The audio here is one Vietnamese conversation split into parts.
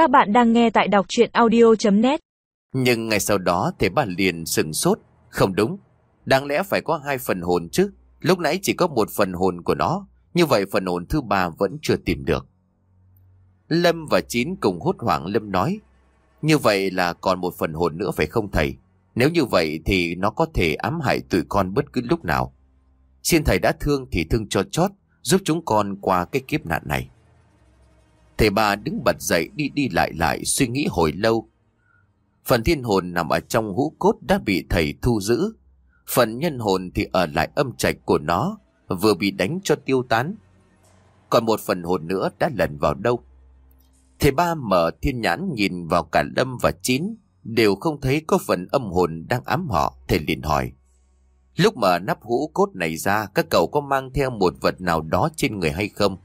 Các bạn đang nghe tại đọc chuyện audio.net Nhưng ngày sau đó thế bà liền sừng sốt. Không đúng. Đáng lẽ phải có hai phần hồn chứ. Lúc nãy chỉ có một phần hồn của nó. Như vậy phần hồn thứ ba vẫn chưa tìm được. Lâm và Chín cùng hốt hoảng Lâm nói. Như vậy là còn một phần hồn nữa phải không thầy? Nếu như vậy thì nó có thể ám hại tụi con bất cứ lúc nào. Xin thầy đã thương thì thương cho chót, giúp chúng con qua cái kiếp nạn này. Thầy bà đứng bật dậy đi đi lại lại suy nghĩ hồi lâu. Phần thiên hồn nằm ở trong hũ cốt đã bị thầy thu giữ. Phần nhân hồn thì ở lại âm trạch của nó, vừa bị đánh cho tiêu tán. Còn một phần hồn nữa đã lần vào đâu? Thầy ba mở thiên nhãn nhìn vào cả Lâm và Chín, đều không thấy có phần âm hồn đang ám họ, thầy liền hỏi. Lúc mở nắp hũ cốt này ra, các cậu có mang theo một vật nào đó trên người hay không?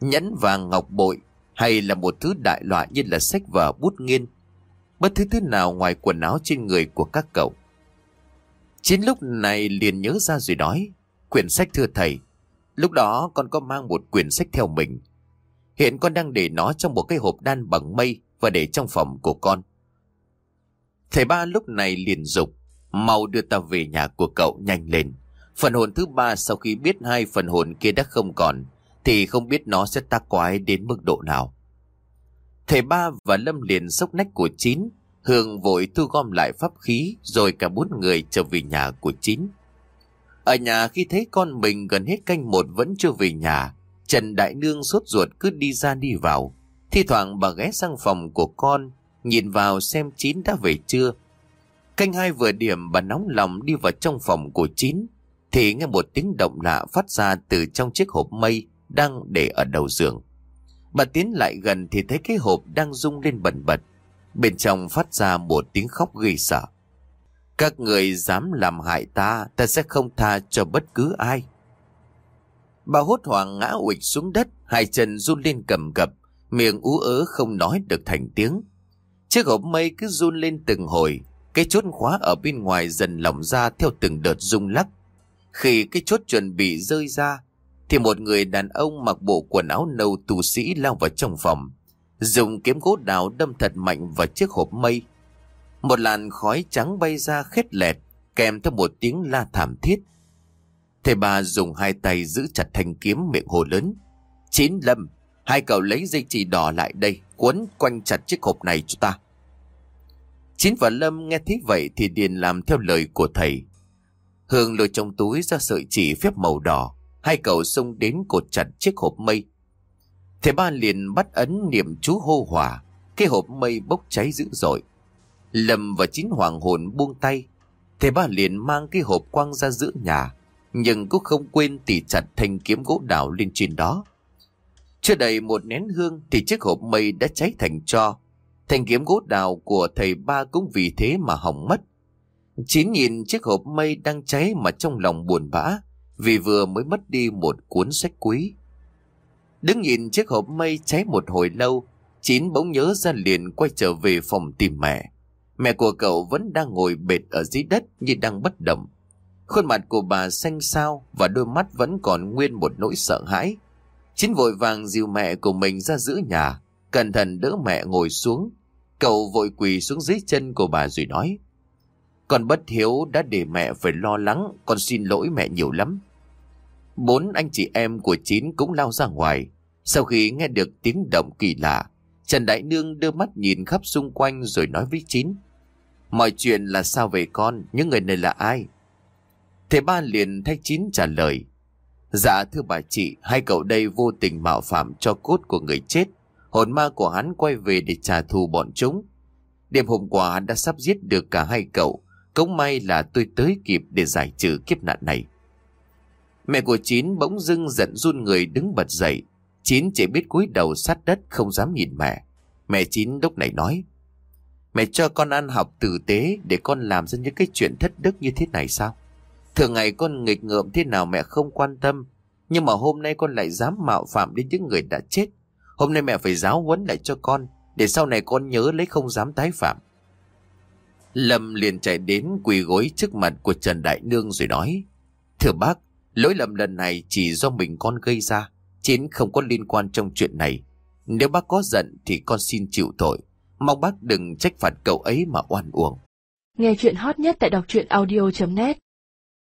Nhẫn vàng ngọc bội, hay là một thứ đại loại như là sách vở bút nghiên? Bất thứ thứ nào ngoài quần áo trên người của các cậu? Chín lúc này liền nhớ ra rồi nói, quyển sách thưa thầy, lúc đó con có mang một quyển sách theo mình. Hiện con đang để nó trong một cái hộp đan bằng mây và để trong phòng của con. Thầy ba lúc này liền dục mau đưa ta về nhà của cậu nhanh lên. Phần hồn thứ ba sau khi biết hai phần hồn kia đã không còn, thì không biết nó sẽ tác quái đến mức độ nào. Thầy ba và Lâm liền sốc nách của Chín, Hương vội thu gom lại pháp khí rồi cả bốn người trở về nhà của Chín. Ở nhà khi thấy con mình gần hết canh một vẫn chưa về nhà, Trần Đại Nương sốt ruột cứ đi ra đi vào. Thi thoảng bà ghé sang phòng của con, nhìn vào xem Chín đã về chưa. Canh hai vừa điểm bà nóng lòng đi vào trong phòng của Chín, thì nghe một tiếng động lạ phát ra từ trong chiếc hộp mây đang để ở đầu giường. Bà tiến lại gần thì thấy cái hộp đang rung lên bẩn bật. Bên trong phát ra một tiếng khóc gây sợ. Các người dám làm hại ta, ta sẽ không tha cho bất cứ ai. Bà hốt hoảng ngã ụịch xuống đất, hai chân run lên cầm cập, miệng ú ớ không nói được thành tiếng. Chiếc hộp mây cứ run lên từng hồi, cái chốt khóa ở bên ngoài dần lỏng ra theo từng đợt rung lắc. Khi cái chốt chuẩn bị rơi ra, thì một người đàn ông mặc bộ quần áo nâu tù sĩ lao vào trong phòng, dùng kiếm gỗ đào đâm thật mạnh vào chiếc hộp mây. Một làn khói trắng bay ra khét lẹt, kèm theo một tiếng la thảm thiết. Thầy bà dùng hai tay giữ chặt thanh kiếm miệng hồ lớn. Chín lâm, hai cậu lấy dây chỉ đỏ lại đây, quấn quanh chặt chiếc hộp này cho ta. Chín và Lâm nghe thấy vậy thì điền làm theo lời của thầy. Hương lôi trong túi ra sợi chỉ phép màu đỏ, hai cậu xông đến cột chặt chiếc hộp mây. Thầy ba liền bắt ấn niệm chú hô hỏa, cái hộp mây bốc cháy dữ dội. Lâm và chín hoàng hồn buông tay, thầy ba liền mang cái hộp quăng ra giữa nhà, nhưng cũng không quên tỉ chặt thanh kiếm gỗ đào lên trên đó. Chưa đầy một nén hương thì chiếc hộp mây đã cháy thành cho. Thanh kiếm gỗ đào của thầy ba cũng vì thế mà hỏng mất. Chín nhìn chiếc hộp mây đang cháy mà trong lòng buồn bã vì vừa mới mất đi một cuốn sách quý. Đứng nhìn chiếc hộp mây cháy một hồi lâu, Chín bỗng nhớ ra liền quay trở về phòng tìm mẹ. Mẹ của cậu vẫn đang ngồi bệt ở dưới đất như đang bất động. Khuôn mặt của bà xanh xao và đôi mắt vẫn còn nguyên một nỗi sợ hãi. Chín vội vàng dìu mẹ của mình ra giữa nhà, cẩn thận đỡ mẹ ngồi xuống. Cậu vội quỳ xuống dưới chân của bà rồi nói. Con bất hiếu đã để mẹ phải lo lắng, con xin lỗi mẹ nhiều lắm. Bốn anh chị em của Chín cũng lao ra ngoài. Sau khi nghe được tiếng động kỳ lạ, Trần Đại Nương đưa mắt nhìn khắp xung quanh rồi nói với Chín. Mọi chuyện là sao về con, những người này là ai? Thầy ba liền thay Chín trả lời. Dạ thưa bà chị, hai cậu đây vô tình mạo phạm cho cốt của người chết. Hồn ma của hắn quay về để trả thù bọn chúng. Đêm hôm qua hắn đã sắp giết được cả hai cậu. Cũng may là tôi tới kịp để giải trừ kiếp nạn này. Mẹ của Chín bỗng dưng giận run người đứng bật dậy. Chín chỉ biết cúi đầu sát đất không dám nhìn mẹ. Mẹ Chín lúc này nói. Mẹ cho con ăn học tử tế để con làm ra những cái chuyện thất đức như thế này sao? Thường ngày con nghịch ngợm thế nào mẹ không quan tâm. Nhưng mà hôm nay con lại dám mạo phạm đến những người đã chết. Hôm nay mẹ phải giáo huấn lại cho con. Để sau này con nhớ lấy không dám tái phạm. Lâm liền chạy đến quỳ gối trước mặt của Trần Đại Nương rồi nói. Thưa bác, lỗi lầm lần này chỉ do mình con gây ra. chiến không có liên quan trong chuyện này. Nếu bác có giận thì con xin chịu tội. Mong bác đừng trách phạt cậu ấy mà oan uổng. Nghe chuyện hot nhất tại đọc truyện audio.net